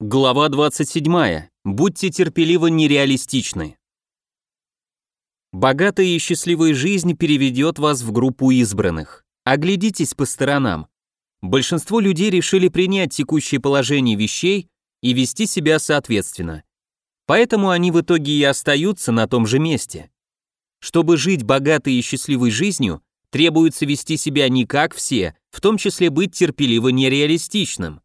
Глава 27. Будьте терпеливо нереалистичны. Богатая и счастливая жизнь переведет вас в группу избранных. Оглядитесь по сторонам. Большинство людей решили принять текущее положение вещей и вести себя соответственно. Поэтому они в итоге и остаются на том же месте. Чтобы жить богатой и счастливой жизнью, требуется вести себя не как все, в том числе быть терпеливо нереалистичным.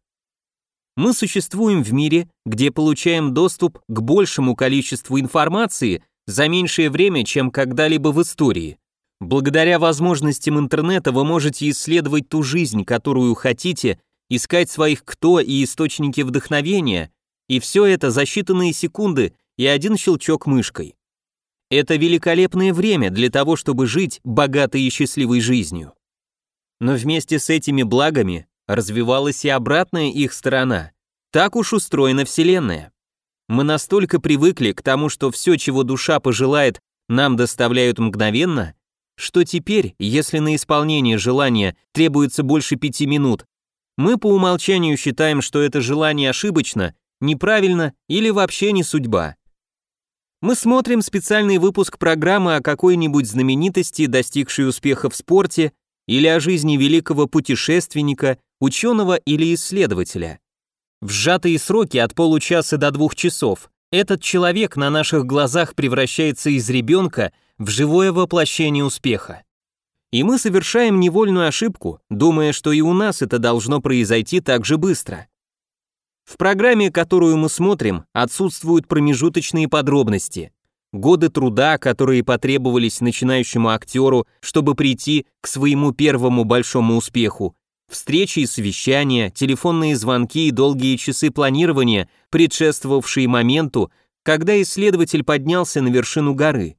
Мы существуем в мире, где получаем доступ к большему количеству информации за меньшее время, чем когда-либо в истории. Благодаря возможностям интернета вы можете исследовать ту жизнь, которую хотите, искать своих кто и источники вдохновения, и все это за считанные секунды и один щелчок мышкой. Это великолепное время для того, чтобы жить богатой и счастливой жизнью. Но вместе с этими благами развивалась и обратная их сторона. Так уж устроена Вселенная. Мы настолько привыкли к тому, что все, чего душа пожелает, нам доставляют мгновенно, что теперь, если на исполнение желания требуется больше пяти минут, мы по умолчанию считаем, что это желание ошибочно, неправильно или вообще не судьба. Мы смотрим специальный выпуск программы о какой-нибудь знаменитости, достигшей успеха в спорте, или о жизни великого путешественника, ученого или исследователя. В сжатые сроки от получаса до двух часов этот человек на наших глазах превращается из ребенка в живое воплощение успеха. И мы совершаем невольную ошибку, думая, что и у нас это должно произойти так же быстро. В программе, которую мы смотрим, отсутствуют промежуточные подробности годы труда, которые потребовались начинающему актеру, чтобы прийти к своему первому большому успеху, встречи и совещания, телефонные звонки и долгие часы планирования, предшествовавшие моменту, когда исследователь поднялся на вершину горы,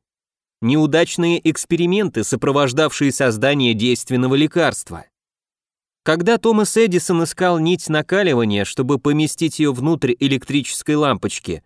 неудачные эксперименты, сопровождавшие создание действенного лекарства. Когда Томас Эдисон искал нить накаливания, чтобы поместить ее внутрь электрической лампочки,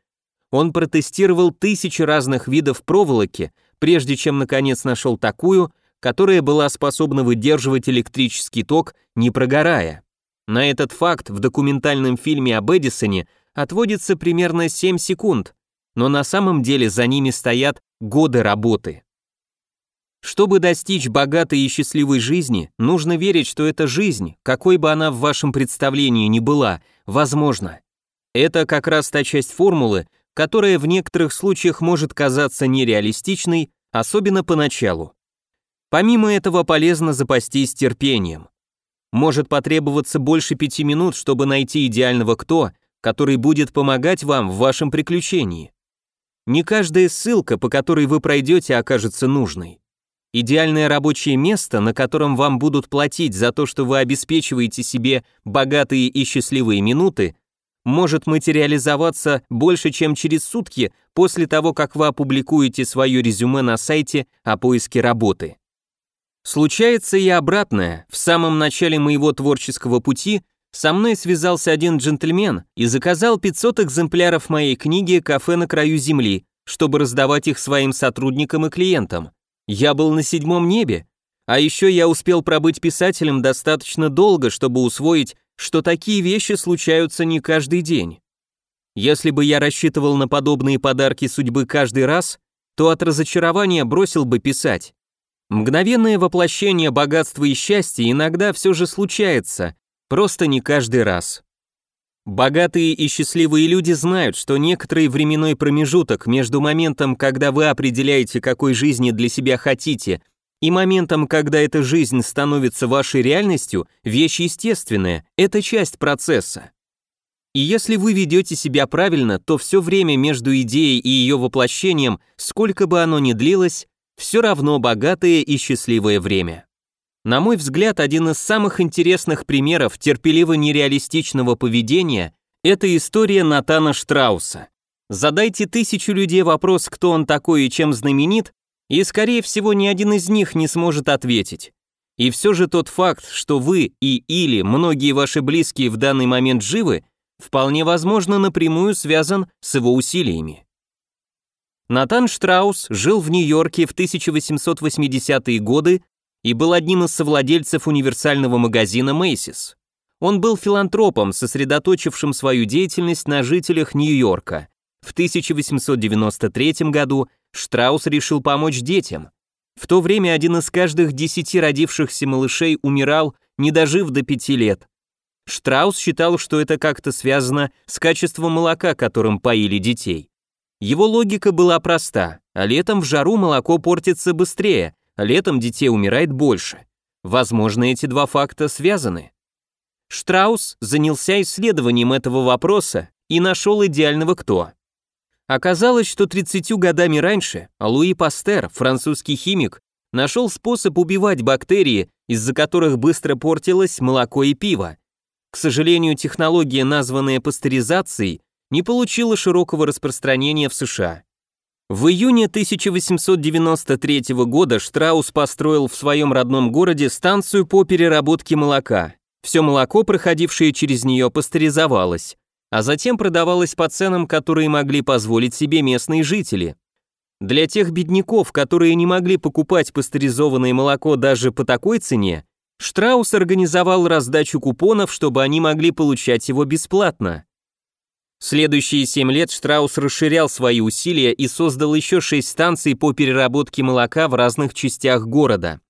он протестировал тысячи разных видов проволоки, прежде чем наконец нашел такую, которая была способна выдерживать электрический ток, не прогорая. На этот факт в документальном фильме об Эдисоне отводится примерно 7 секунд, но на самом деле за ними стоят годы работы. Чтобы достичь богатой и счастливой жизни, нужно верить, что эта жизнь, какой бы она в вашем представлении ни была, возможна. Это как раз та часть формулы, которая в некоторых случаях может казаться нереалистичной, особенно поначалу. Помимо этого полезно запастись терпением. Может потребоваться больше пяти минут, чтобы найти идеального кто, который будет помогать вам в вашем приключении. Не каждая ссылка, по которой вы пройдете, окажется нужной. Идеальное рабочее место, на котором вам будут платить за то, что вы обеспечиваете себе богатые и счастливые минуты, может материализоваться больше, чем через сутки после того, как вы опубликуете свое резюме на сайте о поиске работы. Случается и обратное. В самом начале моего творческого пути со мной связался один джентльмен и заказал 500 экземпляров моей книги «Кафе на краю земли», чтобы раздавать их своим сотрудникам и клиентам. Я был на седьмом небе, а еще я успел пробыть писателем достаточно долго, чтобы усвоить, что такие вещи случаются не каждый день. Если бы я рассчитывал на подобные подарки судьбы каждый раз, то от разочарования бросил бы писать. Мгновенное воплощение богатства и счастья иногда все же случается, просто не каждый раз. Богатые и счастливые люди знают, что некоторый временной промежуток между моментом, когда вы определяете, какой жизни для себя хотите, и моментом, когда эта жизнь становится вашей реальностью, вещь естественная, это часть процесса. И если вы ведете себя правильно, то все время между идеей и ее воплощением, сколько бы оно ни длилось, все равно богатое и счастливое время. На мой взгляд, один из самых интересных примеров терпеливо-нереалистичного поведения – это история Натана Штрауса. Задайте тысячу людей вопрос, кто он такой и чем знаменит, и, скорее всего, ни один из них не сможет ответить. И все же тот факт, что вы и или многие ваши близкие в данный момент живы, вполне возможно напрямую связан с его усилиями. Натан Штраус жил в Нью-Йорке в 1880-е годы и был одним из совладельцев универсального магазина Macy's. Он был филантропом, сосредоточившим свою деятельность на жителях Нью-Йорка. В 1893 году Штраус решил помочь детям. В то время один из каждых десяти родившихся малышей умирал, не дожив до пяти лет. Штраус считал, что это как-то связано с качеством молока, которым поили детей. Его логика была проста, а летом в жару молоко портится быстрее, а летом детей умирает больше. Возможно, эти два факта связаны. Штраус занялся исследованием этого вопроса и нашел идеального кто. Оказалось, что 30 годами раньше Луи Пастер, французский химик, нашел способ убивать бактерии, из-за которых быстро портилось молоко и пиво. К сожалению, технология, названная пастеризацией, не получила широкого распространения в США. В июне 1893 года Штраус построил в своем родном городе станцию по переработке молока. Все молоко, проходившее через нее, пастеризовалось, а затем продавалось по ценам, которые могли позволить себе местные жители. Для тех бедняков, которые не могли покупать пастеризованное молоко даже по такой цене, Штраус организовал раздачу купонов, чтобы они могли получать его бесплатно. Следующие семь лет Штраус расширял свои усилия и создал еще шесть станций по переработке молока в разных частях города.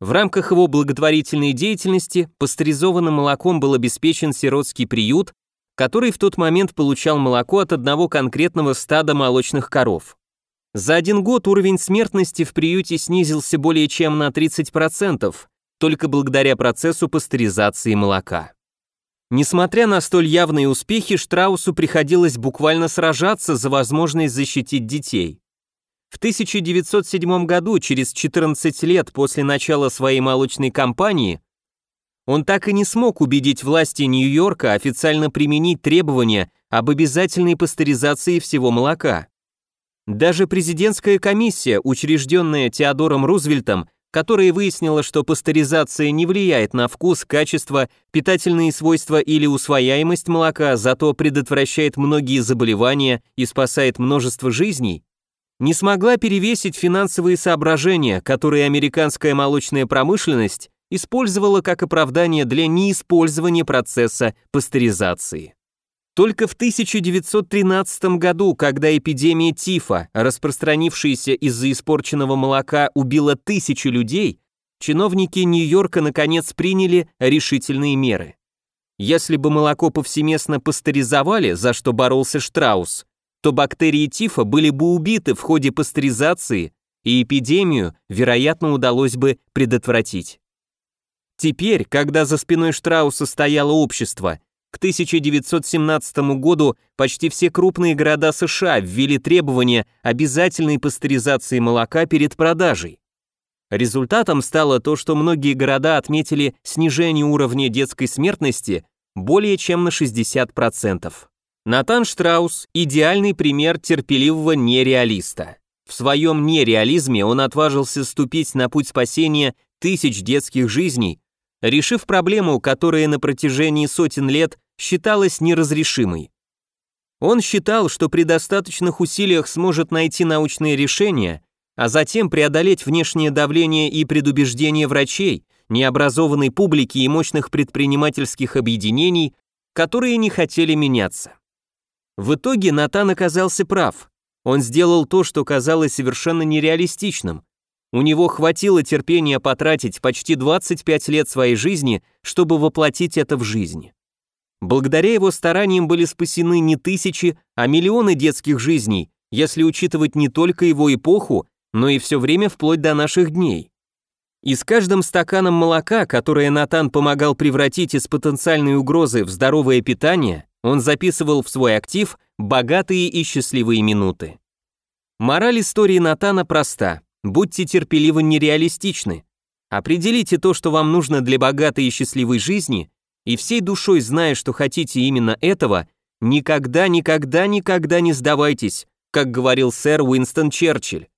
В рамках его благотворительной деятельности пастеризованным молоком был обеспечен сиротский приют, который в тот момент получал молоко от одного конкретного стада молочных коров. За один год уровень смертности в приюте снизился более чем на 30%, только благодаря процессу пастеризации молока. Несмотря на столь явные успехи, Штраусу приходилось буквально сражаться за возможность защитить детей. В 1907 году, через 14 лет после начала своей молочной кампании, он так и не смог убедить власти Нью-Йорка официально применить требования об обязательной пастеризации всего молока. Даже президентская комиссия, учрежденная Теодором Рузвельтом, которая выяснила, что пастеризация не влияет на вкус, качество, питательные свойства или усвояемость молока, зато предотвращает многие заболевания и спасает множество жизней, не смогла перевесить финансовые соображения, которые американская молочная промышленность использовала как оправдание для неиспользования процесса пастеризации. Только в 1913 году, когда эпидемия тифа, распространившаяся из-за испорченного молока, убила тысячи людей, чиновники Нью-Йорка наконец приняли решительные меры. Если бы молоко повсеместно пастеризовали, за что боролся Штраус, то бактерии тифа были бы убиты в ходе пастеризации, и эпидемию, вероятно, удалось бы предотвратить. Теперь, когда за спиной Штрауса стояло общество, к 1917 году почти все крупные города США ввели требования обязательной пастеризации молока перед продажей. Результатом стало то, что многие города отметили снижение уровня детской смертности более чем на 60%. Натан Штраус – идеальный пример терпеливого нереалиста. В своем нереализме он отважился ступить на путь спасения тысяч детских жизней, решив проблему, которая на протяжении сотен лет считалась неразрешимой. Он считал, что при достаточных усилиях сможет найти научные решения, а затем преодолеть внешнее давление и предубеждение врачей, необразованной публики и мощных предпринимательских объединений, которые не хотели меняться. В итоге Натан оказался прав. Он сделал то, что казалось совершенно нереалистичным. У него хватило терпения потратить почти 25 лет своей жизни, чтобы воплотить это в жизнь. Благодаря его стараниям были спасены не тысячи, а миллионы детских жизней, если учитывать не только его эпоху, но и все время вплоть до наших дней. И с каждым стаканом молока, которое Натан помогал превратить из потенциальной угрозы в здоровое питание, он записывал в свой актив богатые и счастливые минуты. Мораль истории Натана проста. Будьте терпеливо нереалистичны. Определите то, что вам нужно для богатой и счастливой жизни, и всей душой зная, что хотите именно этого, никогда, никогда, никогда не сдавайтесь, как говорил сэр Уинстон Черчилль.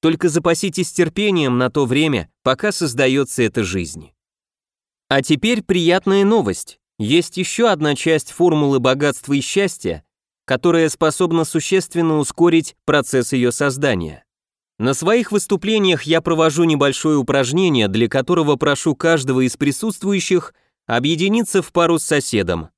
Только запаситесь терпением на то время, пока создается эта жизнь. А теперь приятная новость. Есть еще одна часть формулы богатства и счастья, которая способна существенно ускорить процесс ее создания. На своих выступлениях я провожу небольшое упражнение, для которого прошу каждого из присутствующих объединиться в пару с соседом.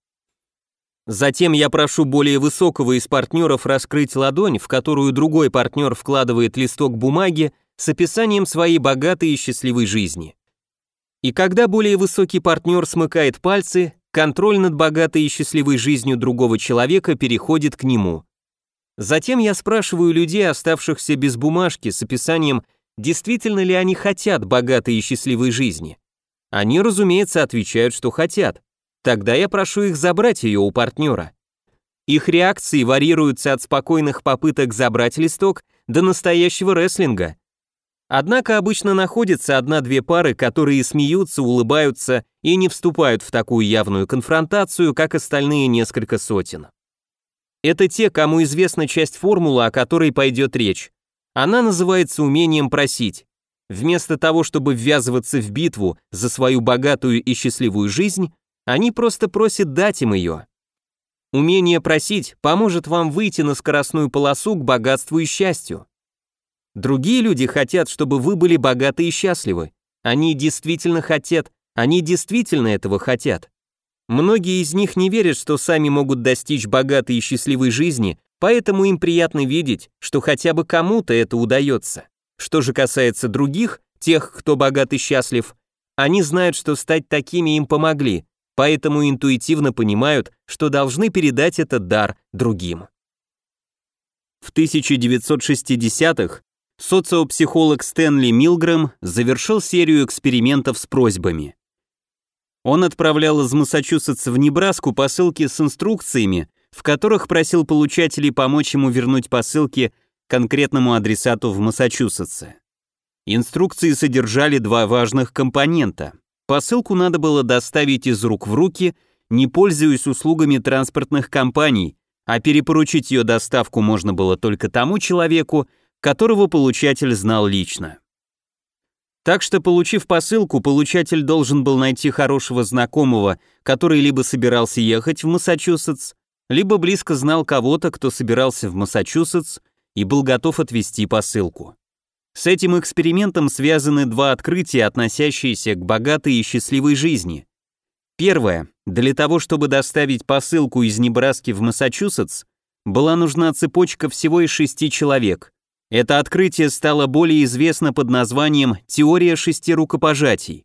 Затем я прошу более высокого из партнеров раскрыть ладонь, в которую другой партнер вкладывает листок бумаги с описанием своей богатой и счастливой жизни. И когда более высокий партнер смыкает пальцы, контроль над богатой и счастливой жизнью другого человека переходит к нему. Затем я спрашиваю людей, оставшихся без бумажки, с описанием, действительно ли они хотят богатой и счастливой жизни. Они, разумеется, отвечают, что хотят. Тогда я прошу их забрать ее у партнера. Их реакции варьируются от спокойных попыток забрать листок до настоящего рестлинга. Однако обычно находятся одна-две пары, которые смеются, улыбаются и не вступают в такую явную конфронтацию, как остальные несколько сотен. Это те, кому известна часть формулы, о которой пойдет речь. Она называется умением просить. Вместо того, чтобы ввязываться в битву за свою богатую и счастливую жизнь, они просто просят дать им ее. Умение просить поможет вам выйти на скоростную полосу к богатству и счастью. Другие люди хотят, чтобы вы были богаты и счастливы. Они действительно хотят, они действительно этого хотят. Многие из них не верят, что сами могут достичь богатой и счастливой жизни, поэтому им приятно видеть, что хотя бы кому-то это удается. Что же касается других, тех, кто богат и счастлив, они знают, что стать такими им помогли, поэтому интуитивно понимают, что должны передать этот дар другим. В 1960-х социопсихолог Стэнли Милгрэм завершил серию экспериментов с просьбами. Он отправлял из Массачусетса в Небраску посылки с инструкциями, в которых просил получателей помочь ему вернуть посылки конкретному адресату в Массачусетсе. Инструкции содержали два важных компонента. Посылку надо было доставить из рук в руки, не пользуясь услугами транспортных компаний, а перепоручить ее доставку можно было только тому человеку, которого получатель знал лично. Так что, получив посылку, получатель должен был найти хорошего знакомого, который либо собирался ехать в Массачусетс, либо близко знал кого-то, кто собирался в Массачусетс и был готов отвезти посылку. С этим экспериментом связаны два открытия, относящиеся к богатой и счастливой жизни. Первое. Для того, чтобы доставить посылку из Небраски в Массачусетс, была нужна цепочка всего из шести человек. Это открытие стало более известно под названием «Теория шести рукопожатий».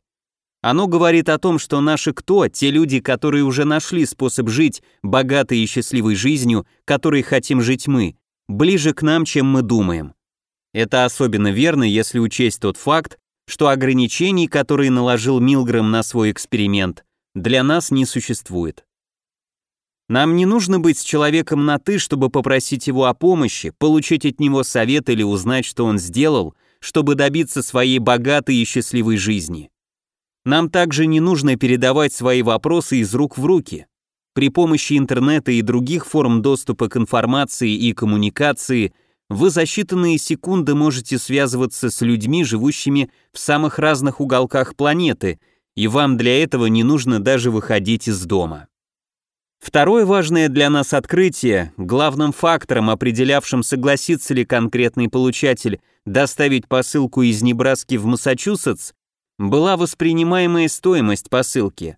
Оно говорит о том, что наши кто, те люди, которые уже нашли способ жить богатой и счастливой жизнью, которой хотим жить мы, ближе к нам, чем мы думаем. Это особенно верно, если учесть тот факт, что ограничений, которые наложил Милгрэм на свой эксперимент, для нас не существует. Нам не нужно быть с человеком на «ты», чтобы попросить его о помощи, получить от него совет или узнать, что он сделал, чтобы добиться своей богатой и счастливой жизни. Нам также не нужно передавать свои вопросы из рук в руки. При помощи интернета и других форм доступа к информации и коммуникации – вы за считанные секунды можете связываться с людьми, живущими в самых разных уголках планеты, и вам для этого не нужно даже выходить из дома. Второе важное для нас открытие, главным фактором, определявшим, согласится ли конкретный получатель доставить посылку из Небраски в Массачусетс, была воспринимаемая стоимость посылки.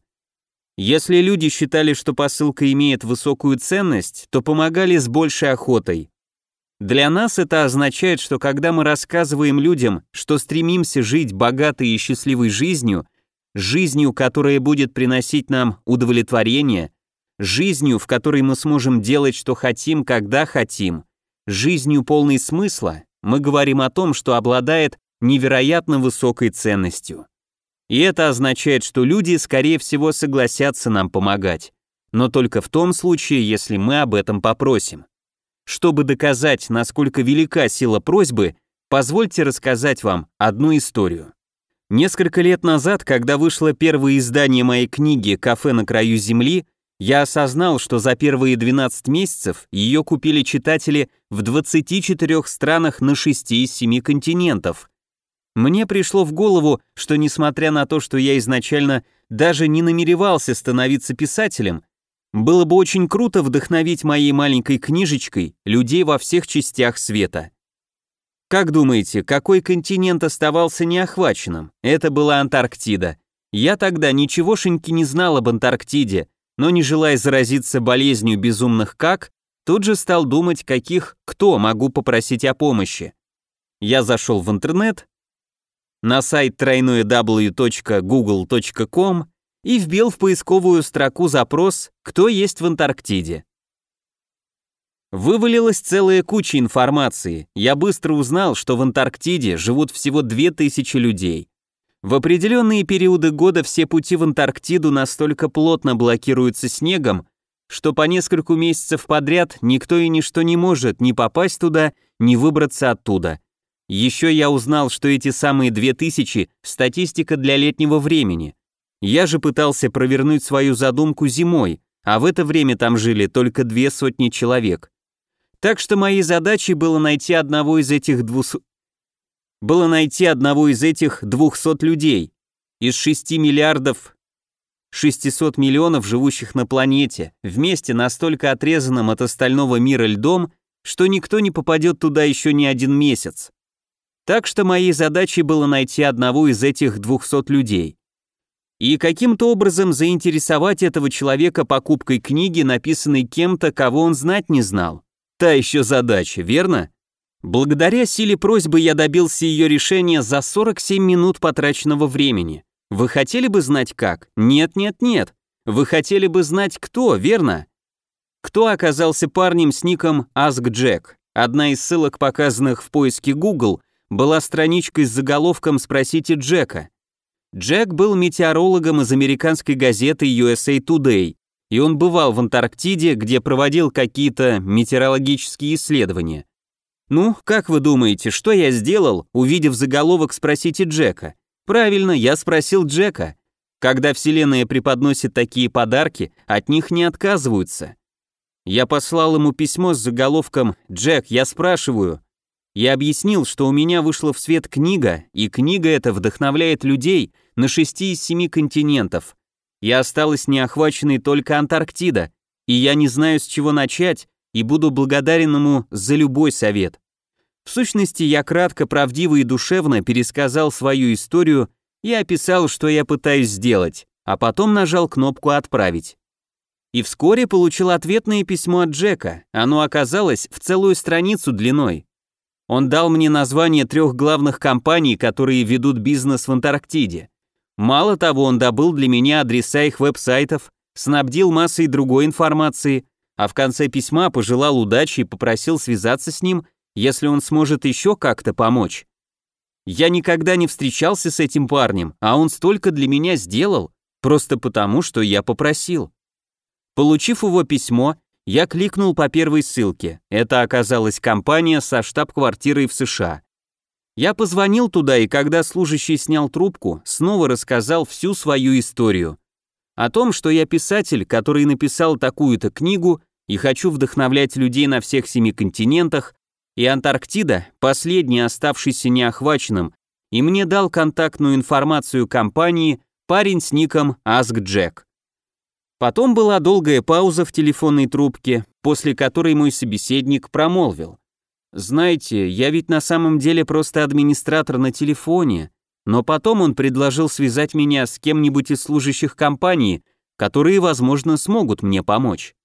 Если люди считали, что посылка имеет высокую ценность, то помогали с большей охотой. Для нас это означает, что когда мы рассказываем людям, что стремимся жить богатой и счастливой жизнью, жизнью, которая будет приносить нам удовлетворение, жизнью, в которой мы сможем делать, что хотим, когда хотим, жизнью полной смысла, мы говорим о том, что обладает невероятно высокой ценностью. И это означает, что люди, скорее всего, согласятся нам помогать, но только в том случае, если мы об этом попросим. Чтобы доказать, насколько велика сила просьбы, позвольте рассказать вам одну историю. Несколько лет назад, когда вышло первое издание моей книги «Кафе на краю земли», я осознал, что за первые 12 месяцев ее купили читатели в 24 странах на 6 из 7 континентов. Мне пришло в голову, что несмотря на то, что я изначально даже не намеревался становиться писателем, было бы очень круто вдохновить моей маленькой книжечкой людей во всех частях света. Как думаете, какой континент оставался неохваченным? Это была Антарктида. Я тогда ничегошеньки не знал об Антарктиде, но не желая заразиться болезнью безумных как, тут же стал думать, каких кто могу попросить о помощи. Я зашел в интернет, на сайт www.google.com и вбил в поисковую строку запрос «Кто есть в Антарктиде?». Вывалилась целая куча информации. Я быстро узнал, что в Антарктиде живут всего 2000 людей. В определенные периоды года все пути в Антарктиду настолько плотно блокируются снегом, что по нескольку месяцев подряд никто и ничто не может ни попасть туда, ни выбраться оттуда. Еще я узнал, что эти самые 2000 – статистика для летнего времени. Я же пытался провернуть свою задумку зимой, а в это время там жили только две сотни человек. Так что моей задачей было найти одного из этих двус... было найти одного из этих 200 людей. Из 6 миллиардов 600 миллионов живущих на планете, вместе настолько отрезанным от остального мира льдом, что никто не попадет туда еще ни один месяц. Так что моей задачей было найти одного из этих 200 людей. И каким-то образом заинтересовать этого человека покупкой книги, написанной кем-то, кого он знать не знал. Та еще задача, верно? Благодаря силе просьбы я добился ее решения за 47 минут потраченного времени. Вы хотели бы знать как? Нет, нет, нет. Вы хотели бы знать кто, верно? Кто оказался парнем с ником AskJack? Одна из ссылок, показанных в поиске Google, была страничкой с заголовком «Спросите Джека». Джек был метеорологом из американской газеты USA Today, и он бывал в Антарктиде, где проводил какие-то метеорологические исследования. Ну, как вы думаете, что я сделал, увидев заголовок «Спросите Джека»? Правильно, я спросил Джека. Когда Вселенная преподносит такие подарки, от них не отказываются. Я послал ему письмо с заголовком «Джек, я спрашиваю». Я объяснил, что у меня вышла в свет книга, и книга эта вдохновляет людей на шести из семи континентов, и осталась неохваченной только Антарктида, и я не знаю, с чего начать, и буду благодарен ему за любой совет. В сущности, я кратко, правдиво и душевно пересказал свою историю и описал, что я пытаюсь сделать, а потом нажал кнопку «Отправить». И вскоре получил ответное письмо от Джека, оно оказалось в целую страницу длиной. Он дал мне название трех главных компаний, которые ведут бизнес в Антарктиде. Мало того, он добыл для меня адреса их веб-сайтов, снабдил массой другой информации, а в конце письма пожелал удачи и попросил связаться с ним, если он сможет еще как-то помочь. Я никогда не встречался с этим парнем, а он столько для меня сделал, просто потому, что я попросил. Получив его письмо, я кликнул по первой ссылке. Это оказалась компания со штаб-квартирой в США. Я позвонил туда, и когда служащий снял трубку, снова рассказал всю свою историю. О том, что я писатель, который написал такую-то книгу и хочу вдохновлять людей на всех семи континентах, и Антарктида, последний оставшийся неохваченным, и мне дал контактную информацию компании парень с ником AskJack. Потом была долгая пауза в телефонной трубке, после которой мой собеседник промолвил. Знаете, я ведь на самом деле просто администратор на телефоне, но потом он предложил связать меня с кем-нибудь из служащих компании, которые, возможно, смогут мне помочь.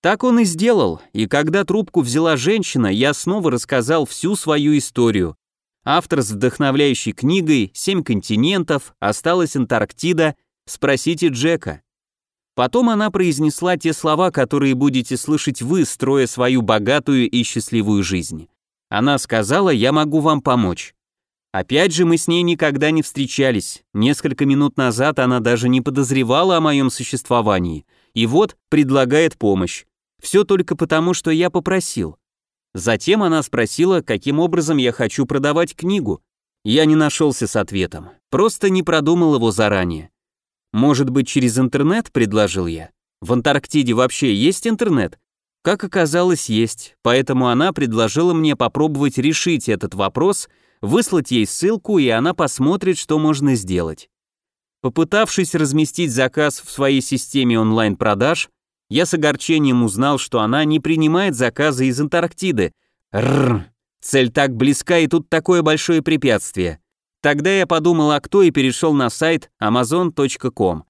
Так он и сделал, и когда трубку взяла женщина, я снова рассказал всю свою историю. Автор с вдохновляющей книгой «Семь континентов», «Осталась Антарктида», «Спросите Джека». Потом она произнесла те слова, которые будете слышать вы, строя свою богатую и счастливую жизнь. Она сказала, я могу вам помочь. Опять же, мы с ней никогда не встречались. Несколько минут назад она даже не подозревала о моем существовании. И вот предлагает помощь. Все только потому, что я попросил. Затем она спросила, каким образом я хочу продавать книгу. Я не нашелся с ответом, просто не продумал его заранее. Может быть, через интернет, предложил я. В Антарктиде вообще есть интернет? Как оказалось, есть, поэтому она предложила мне попробовать решить этот вопрос, выслать ей ссылку, и она посмотрит, что можно сделать. Попытавшись разместить заказ в своей системе онлайн-продаж, я с огорчением узнал, что она не принимает заказы из Антарктиды. Рррр, цель так близка, и тут такое большое препятствие. Тогда я подумал, а кто и перешел на сайт amazon.com.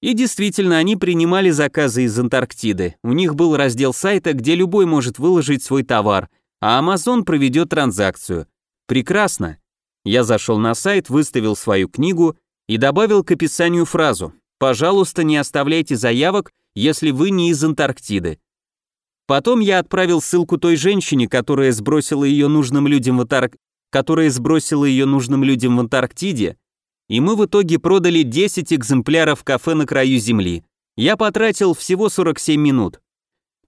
И действительно, они принимали заказы из Антарктиды. У них был раздел сайта, где любой может выложить свой товар, а Amazon проведет транзакцию. Прекрасно. Я зашел на сайт, выставил свою книгу и добавил к описанию фразу «Пожалуйста, не оставляйте заявок, если вы не из Антарктиды». Потом я отправил ссылку той женщине, которая сбросила ее нужным людям в Антарк... которая сбросила ее нужным людям в Антарктиде, и мы в итоге продали 10 экземпляров кафе на краю земли. Я потратил всего 47 минут.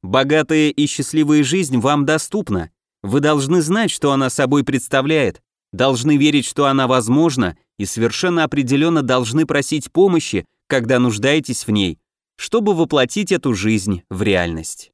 Богатая и счастливая жизнь вам доступна. Вы должны знать, что она собой представляет, должны верить, что она возможна, и совершенно определенно должны просить помощи, когда нуждаетесь в ней, чтобы воплотить эту жизнь в реальность.